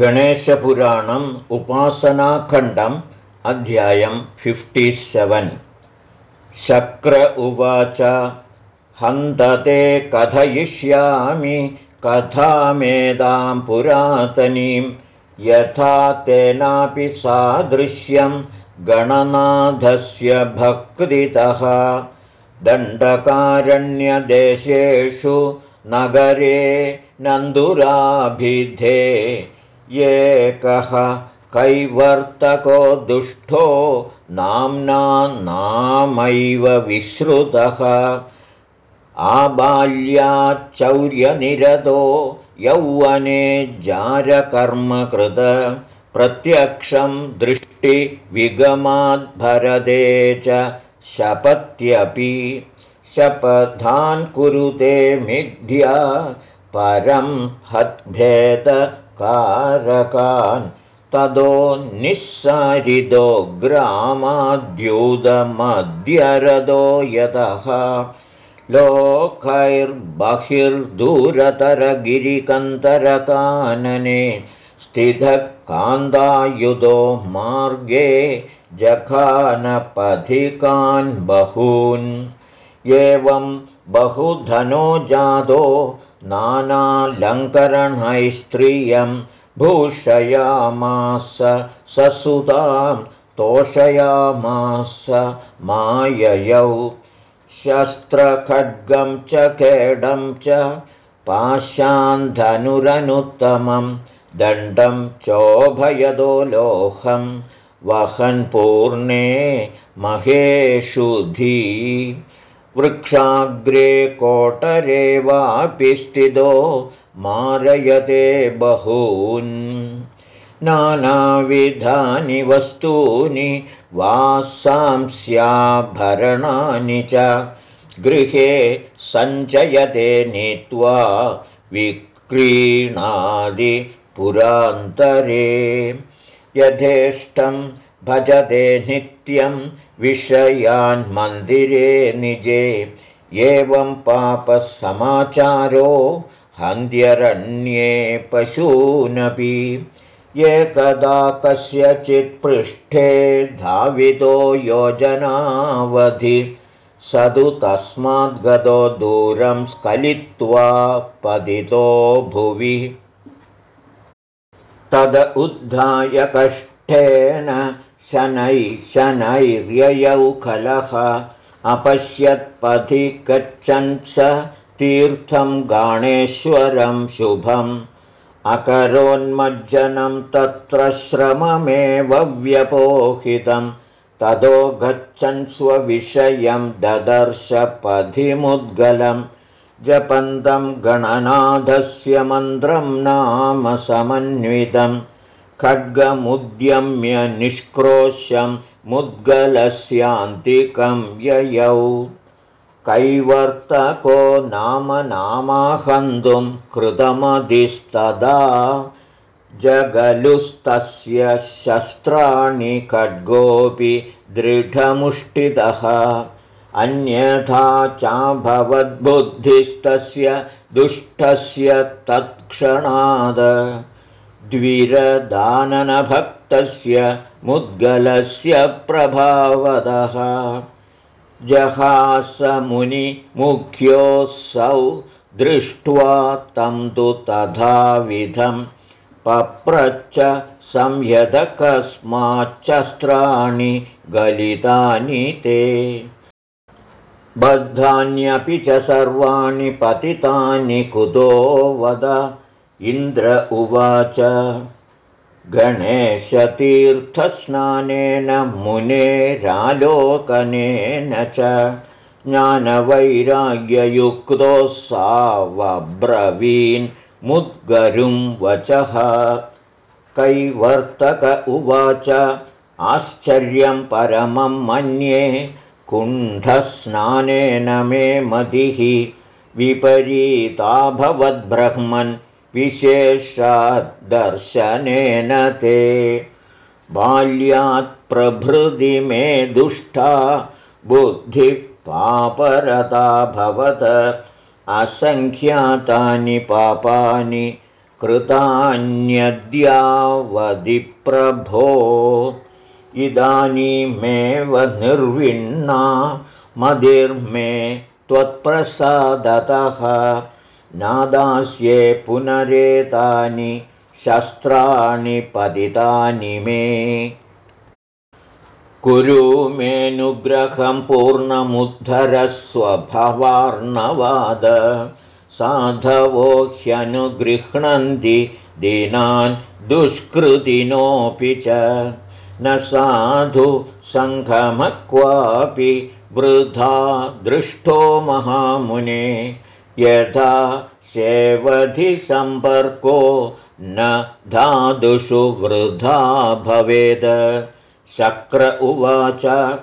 गणेशपुराणम् उपासनाखण्डम् अध्यायं fifty seven शक्र उवाच हन्तते कथयिष्यामि कथामेदां पुरातनीं यथा तेनापि सादृश्यं गणनाथस्य भक्तितः। दण्डकारण्यदेशेषु नगरे नन्दुराभिधे एकः कैवर्तको दुष्टो नाम्ना नामैव विश्रुतः। आबाल्याच्चौर्यनिरतो यौवने जारकर्मकृत। प्रत्यक्षं दृष्टिविगमाद्भरदे च शपत्यपि। शपथान् कुरुते मिथ्या परं हद्भेदकारकान् तदो निःसारिदो ग्रामाद्यूदमद्यरदो यतः लोकैर्बहिर्दूरतरगिरिकन्तरकानने स्थितः कान्दायुधो मार्गे जखानपथिकान् बहून्। एवं बहुधनो जातो नानालङ्करणैस्त्रियं भूषयामास ससुतां तोषयामास माययौ शस्त्रखड्गं च खेडं च पाशान्धनुरनुत्तमं दण्डं चोभयदो लोहं वहन्पूर्णे महेषुधी वृक्षाग्रे कोटरे वापि स्थितो मारयते बहून्। नानाविधानि वस्तूनि वासांस्याभरणानि च गृहे सञ्चयते नीत्वा विक्रीणादिपुरान्तरे। यथेष्टं भजते नित्यं विषयान् मन्दिरे निजे। एवं पापसमाचारो हन्त्यरण्ये पशूनपि। एकदा कस्यचित् पृष्ठे धावितो योजनावधि। स तु तस्माद्गतो दूरं स्खलित्वा पतितो भुवि। तद उद्धाय कष्टेन शनैः शनैर्ययौ खलः अपश्यत्पथि गच्छन् स तीर्थं गाणेश्वरं शुभम्। अकरोन्मज्जनं तत्र श्रममेव व्यपोहितं ततो गच्छन् स्वविषयं ददर्शपथिमुद्गलं जपन्तं गणनाथस्य मन्त्रं नाम समन्वितं खड्गमुद्यम्य निष्क्रोश्यं मुद्गलस्यान्तिकं ययौ। कैवर्तको नाम नामाहन्तुं कृतमधिस्तदा। जगलुस्तस्य शस्त्राणि खड्गोऽपि दृढमुष्टितः। अन्यथा चाभवद्बुद्धिस्तस्य दुष्टस्य तत्क्षणाद द्विरदाननभक्तस्य मुद्गलस्य प्रभावदः जहासमुनिमुख्योऽसौ दृष्ट्वा तं तु तथाविधं पप्रच्च संयतकस्माच्चस्त्राणि गलितानि ते। बद्धान्यपि च सर्वाणि पतितानि कुतो वद इन्द्र उवाच गणेशतीर्थस्नानेन मुनेरालोकनेन च ज्ञानवैराग्ययुक्तोऽसावब्रवीन्मुद्गरुं वचः। कैवर्तक उवाच आश्चर्यं परमं मन्ये कुण्ठस्नानेन मे मतिः विपरीताभवद्ब्रह्मन् विशेषाद्दर्शनेन ते। बाल्यात्प्रभृति मे दुष्टा बुद्धिपापरता भवत। असङ्ख्यातानि पापानि कृतान्यद्यावधिप्रभो। इदानीमेव निर्विण्णा मदिर्मे त्वत्प्रसादतः नादास्ये पुनरेतानि शस्त्राणि पतितानि मे। कुरु मेऽनुग्रहं पूर्णमुद्धरस्वभवार्णवाद। साधवो ह्यनुगृह्णन्ति दीनान् दुष्कृतिनोऽपि च। न साधु सङ्घमक्वापि वृथा दृष्टो महामुने यथा सेवधिसम्पर्को न धातुषु वृथा भवेद। शक्र उवाच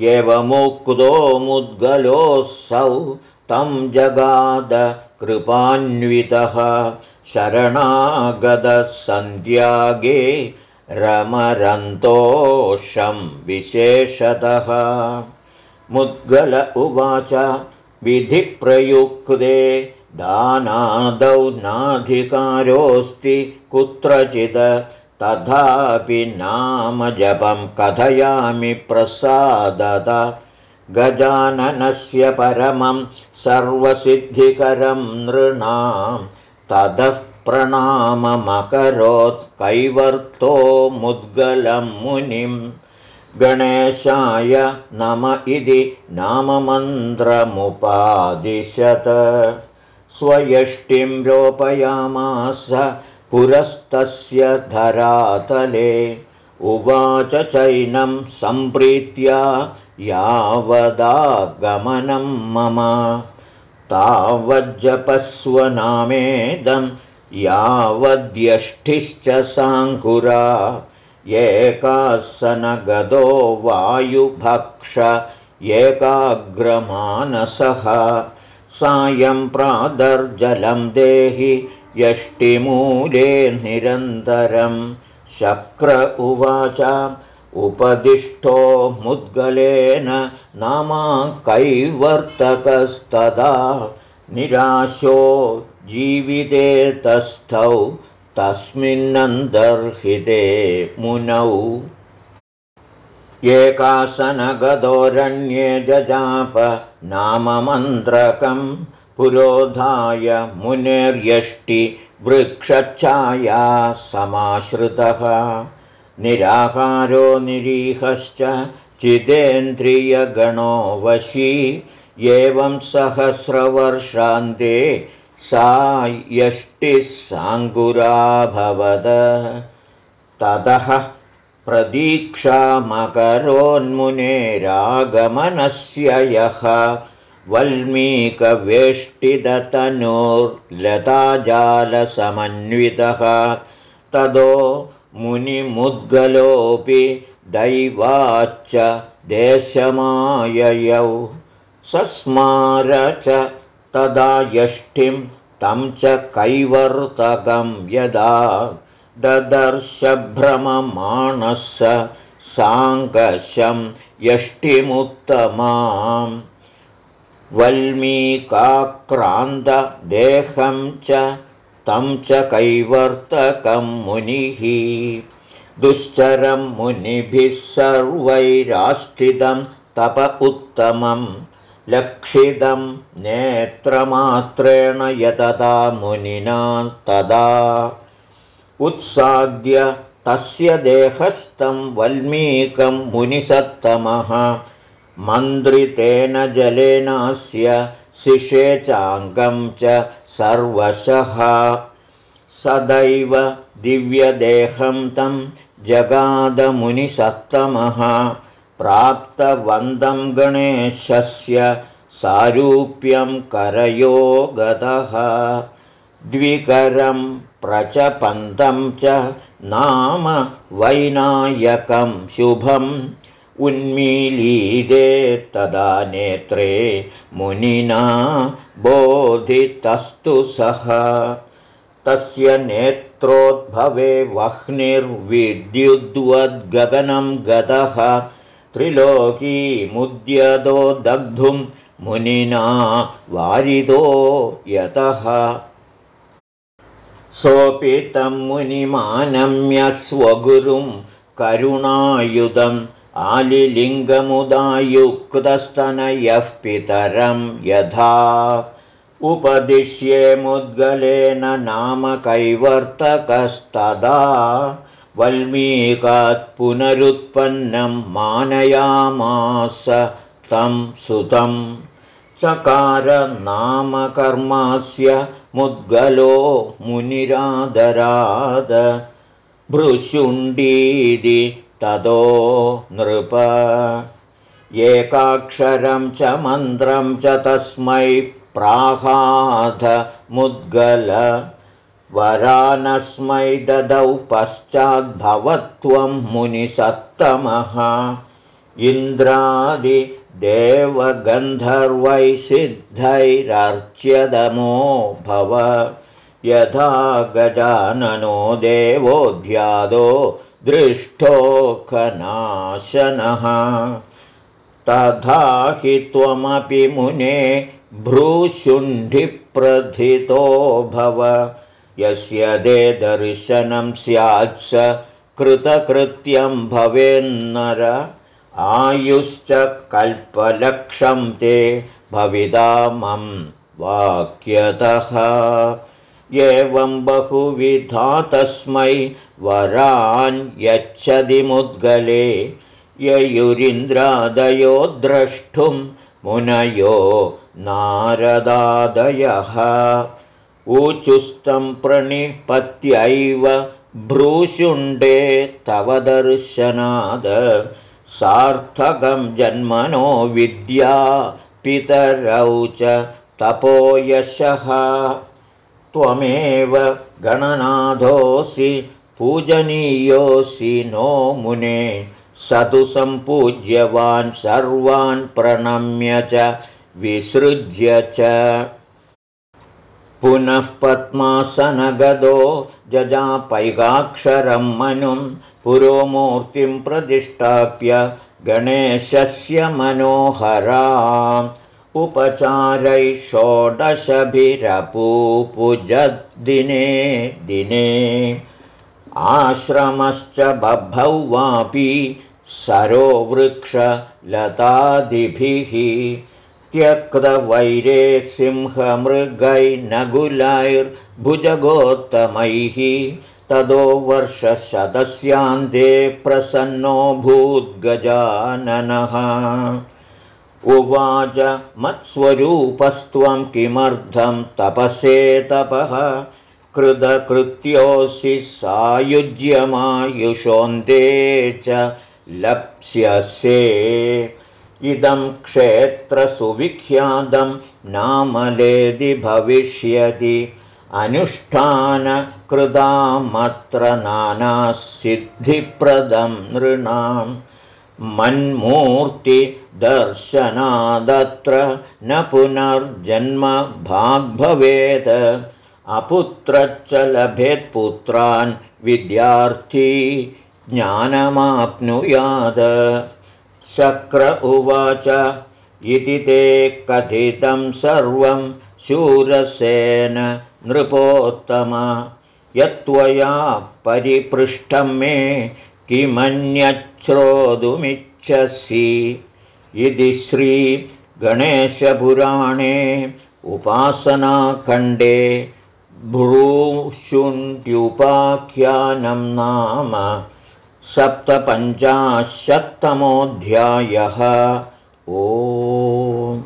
एवमुक्तो मुद्गलोऽसौ तं जगाद कृपान्वितः। शरणागतसन्त्यागे रमरन्तोषं विशेषतः। मुद्गल उवाच विधिप्रयुक्ते दानादौ नाधिकारोऽस्ति कुत्रचित् तथापि नामजपं कथयामि प्रसादत। गजाननस्य परमं सर्वसिद्धिकरं नृणां। ततः प्रणाममकरोत्कैवर्तो मुद्गलं मुनिं गणेशाय नम इति नाममन्त्रमुपादिशत। स्वयष्टिं रोपयामास पुरस्तस्य धरातले। उवाच चैनं सम्प्रीत्या यावदागमनं मम। तावज्जपस्वनामेदं यावद्यष्टिश्च साङ्कुरा एकासनगदो वायुभक्ष एकाग्रमानसः। सायं प्रादर्जलं देहि यष्टिमूले निरन्तरं। शक्र उवाच उपदिष्टो मुद्गलेन नामा कैवर्तकस्तदा। निराशो जीविते तस्थौ तस्मिन्नन्तर्हिते मुनौ। एकासनगदोरण्ये जजाप नाममन्त्रकं पुरोधाय मुनेर्यष्टिवृक्षच्छाया समाश्रितः। निराकारो निरीहश्च चिदेन्द्रियगणो वशी एवं सहस्रवर्षान्ते सा यष्टिः साङ्गुराभवद ततः प्रतीक्षामकरोन्मुनेरागमनस्य यः वल्मीकवेष्टिदतनोर्लताजालसमन्वितः। तदो मुनिमुद्गलोऽपि दैवाच्च देशमाययौ। सस्मार च तदा यष्टिं तं च कैवर्तकं यदा ददर्शभ्रममाणः साङ्कशं यष्टिमुत्तमाम् वल्मीकाक्रान्तदेहं च तं च कैवर्तकं मुनिः। दुश्चरं मुनिभिः सर्वैरास्थितं तप उत्तमं लक्षितं नेत्रमात्रेण यतता मुनिना तदा। उत्साद्य तस्य देहस्थं वल्मीकं मुनिसत्तमः। मन्त्रितेन जलेनास्य शिशे चाङ्गं च सर्वशः। सदैव दिव्यदेहं तं जगादमुनिसत्तमः प्राप्तवन्दं गणेशस्य सारूप्यं करयो गतः द्विकरं प्रचपन्तं च नाम वैनायकं शुभम्। उन्मीलीदे तदा नेत्रे मुनिना बोधितस्तु सः। तस्य नेत्रोद्भवे वह्निर्विद्युद्वद्गगनं गतः त्रिलोकीमुद्यतो दग्धुं मुनिना वारिदो यतः। सोऽपि तं मुनिमानम्य स्वगुरुं करुणायुधम् आलिलिङ्गमुदायुक्तस्तनयः पितरं यथा। उपदिश्ये मुद्गलेन नाम कैवर्तकस्तदा वल्मीकात् पुनरुत्पन्नं मानयामास तं सुतं। चकारनामकर्मास्य मुद्गलो मुनिरादराद। भृशुण्डीदि तदो नृप। एकाक्षरं च मन्त्रं च तस्मै प्राहाध मुद्गल वरानस्मै ददौ पश्चाद्भवत्वं मुनिसत्तमः। सिद्धैरर्च्यदमो भव। यथा गजाननो देवोऽध्यादो दृष्टोखनाशनः तथा हि त्वमपि मुने भ्रूशुण्ढिप्रथितो भव यस्य दे दर्शनं स्यात् स कृतकृत्यं भवेन्नर। आयुश्च कल्पलक्षं ते भविदामं वाक्यतः। एवं बहुविधा तस्मै वरान् यच्छदिमुद्गले ययुरिन्द्रादयो द्रष्टुं मुनयो नारदादयः ऊचुस्तं प्रणिपत्यैव भ्रूशुण्डे तव दर्शनाद। सार्थकं जन्मनो विद्या पितरौ च तपोयशः। त्वमेव गणनाथोऽसि पूजनीयोऽसि नो मुने। स तु सम्पूज्यवान् सर्वान् प्रणम्य च विसृज्य च पुनः पद्मासनगदो जजापैगाक्षरं मनुं पुरोमूर्तिं प्रतिष्ठाप्य गणेशस्य मनोहरा उपचारै षोडशभिरपूपुजद्दिने दिने। आश्रमश्च बभौ वापि सरो वृक्षलतादिभिः त्यक्तवैरे सिंहमृगैर्नगुलैर्भुजगोत्तमैः तदो वर्षशतस्यान्ते प्रसन्नो भूद्गजाननः। उवाच मत्स्वरूपस्त्वं किमर्थं तपसे तपः? कृतकृत्योऽसि सायुज्यमायुषोऽन्ते च लप्स्यसे इदं क्षेत्रसुविख्यातं नामलेदि भविष्यति। अनुष्ठानकृतामत्र नानासिद्धिप्रदं नृणां। मन्मूर्तिदर्शनादत्र न पुनर्जन्म भाग्भवेत्। अपुत्रच्च लभेत्पुत्रान् विद्यार्थी ज्ञानमाप्नुयात् शक्र उवाच। इति ते कथितं सर्वं शूरसेन नृपोत्तम। यत्त्वया परिपृष्टं मे किमन्यच्छ्रोतुमिच्छसि इति श्रीगणेशपुराणे उपासनाखण्डे भ्रूषुण्ड्युपाख्यानं नाम सप्तपञ्चाशत्तमोऽध्यायः। ओ